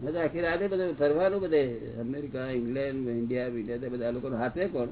બધા આખી રાતે બધું ફરવાનું બધે અમેરિકા ઇંગ્લેન્ડ ઇન્ડિયા બધા લોકો હાથે કોણ